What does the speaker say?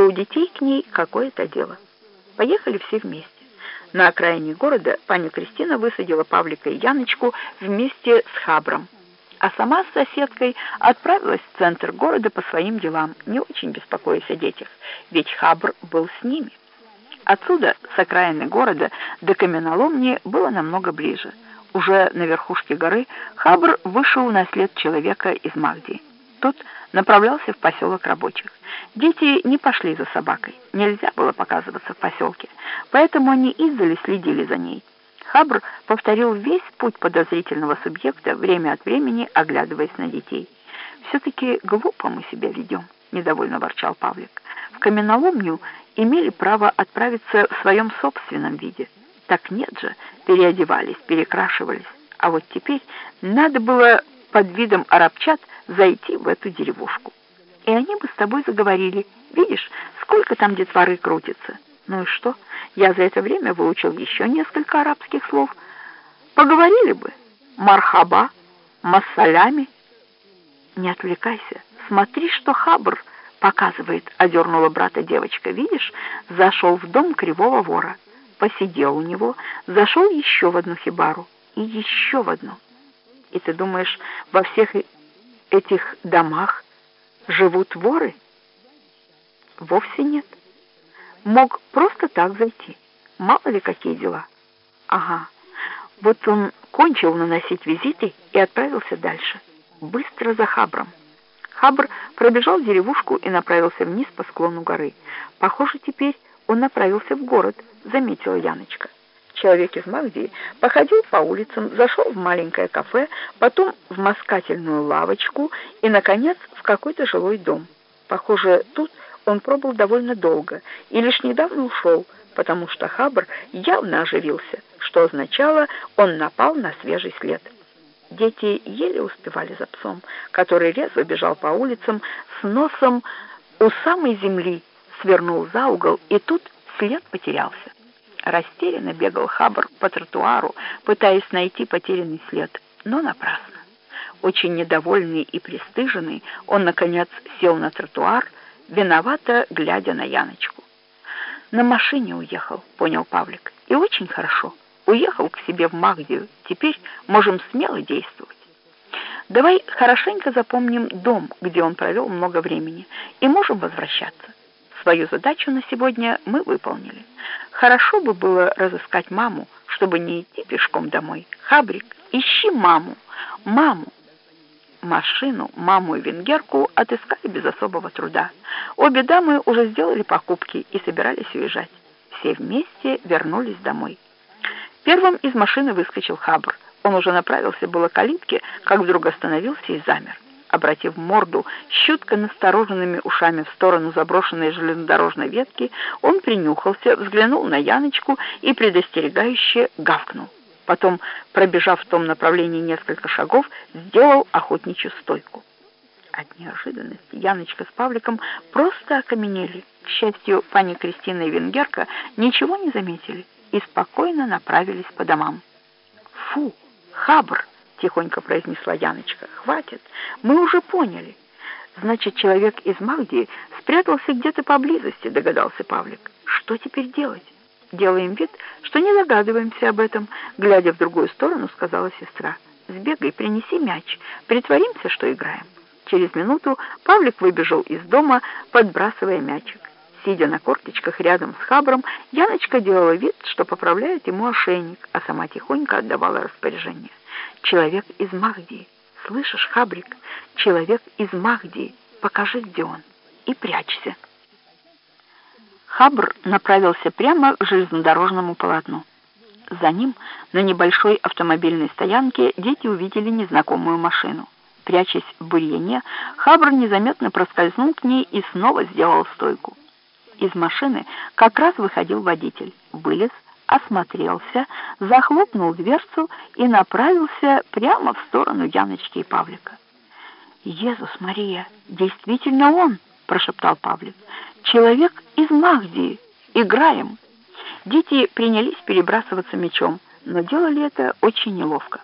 что у детей к ней какое-то дело. Поехали все вместе. На окраине города паня Кристина высадила Павлика и Яночку вместе с Хабром, а сама с соседкой отправилась в центр города по своим делам, не очень беспокоясь о детях, ведь Хабр был с ними. Отсюда, с окраины города, до каменоломни было намного ближе. Уже на верхушке горы Хабр вышел на след человека из Магдии. Тот направлялся в поселок рабочих. Дети не пошли за собакой. Нельзя было показываться в поселке, поэтому они издали следили за ней. Хабр повторил весь путь подозрительного субъекта, время от времени оглядываясь на детей. «Все-таки глупо мы себя ведем», — недовольно ворчал Павлик. «В каменоломню имели право отправиться в своем собственном виде. Так нет же, переодевались, перекрашивались. А вот теперь надо было под видом арабчат зайти в эту деревушку. И они бы с тобой заговорили. Видишь, сколько там детворы крутится. Ну и что? Я за это время выучил еще несколько арабских слов. Поговорили бы. Мархаба, массалями. Не отвлекайся. Смотри, что Хабр показывает, одернула брата девочка. Видишь, зашел в дом кривого вора. Посидел у него, зашел еще в одну хибару и еще в одну. И ты думаешь, во всех этих домах живут воры? Вовсе нет. Мог просто так зайти. Мало ли какие дела. Ага. Вот он кончил наносить визиты и отправился дальше. Быстро за Хабром. Хабр пробежал деревушку и направился вниз по склону горы. Похоже, теперь он направился в город, заметила Яночка. Человек из Магдии походил по улицам, зашел в маленькое кафе, потом в москательную лавочку и, наконец, в какой-то жилой дом. Похоже, тут он пробыл довольно долго и лишь недавно ушел, потому что Хабр явно оживился, что означало, он напал на свежий след. Дети еле успевали за псом, который резво бежал по улицам с носом у самой земли, свернул за угол, и тут след потерялся. Растерянно бегал Хабр по тротуару, пытаясь найти потерянный след, но напрасно. Очень недовольный и пристыженный, он, наконец, сел на тротуар, виновато глядя на Яночку. «На машине уехал», — понял Павлик, — «и очень хорошо. Уехал к себе в Магдию, теперь можем смело действовать». Давай хорошенько запомним дом, где он провел много времени, и можем возвращаться. Свою задачу на сегодня мы выполнили. Хорошо бы было разыскать маму, чтобы не идти пешком домой. Хабрик, ищи маму, маму. Машину, маму и венгерку отыскали без особого труда. Обе дамы уже сделали покупки и собирались уезжать. Все вместе вернулись домой. Первым из машины выскочил Хабр. Он уже направился было к калитке, как вдруг остановился и замер обратив морду щутко настороженными ушами в сторону заброшенной железнодорожной ветки, он принюхался, взглянул на Яночку и предостерегающе гавкнул. Потом, пробежав в том направлении несколько шагов, сделал охотничью стойку. От неожиданности Яночка с Павликом просто окаменели. К счастью, пани Кристина и Венгерка ничего не заметили и спокойно направились по домам. «Фу, хабр!» — тихонько произнесла Яночка. «Хватит, мы уже поняли». «Значит, человек из Магдии спрятался где-то поблизости», — догадался Павлик. «Что теперь делать?» «Делаем вид, что не догадываемся об этом», — глядя в другую сторону, сказала сестра. «Сбегай, принеси мяч. Притворимся, что играем». Через минуту Павлик выбежал из дома, подбрасывая мячик. Сидя на корточках рядом с Хабром, Яночка делала вид, что поправляет ему ошейник, а сама тихонько отдавала распоряжение. «Человек из Махдии! Слышишь, Хабрик? Человек из Махдии! Покажи, где он, и прячься!» Хабр направился прямо к железнодорожному полотну. За ним на небольшой автомобильной стоянке дети увидели незнакомую машину. Прячась в бурьяне, Хабр незаметно проскользнул к ней и снова сделал стойку из машины как раз выходил водитель. Вылез, осмотрелся, захлопнул дверцу и направился прямо в сторону Яночки и Павлика. «Иисус Мария, действительно он!» — прошептал Павлик. «Человек из Махдии! Играем!» Дети принялись перебрасываться мячом, но делали это очень неловко.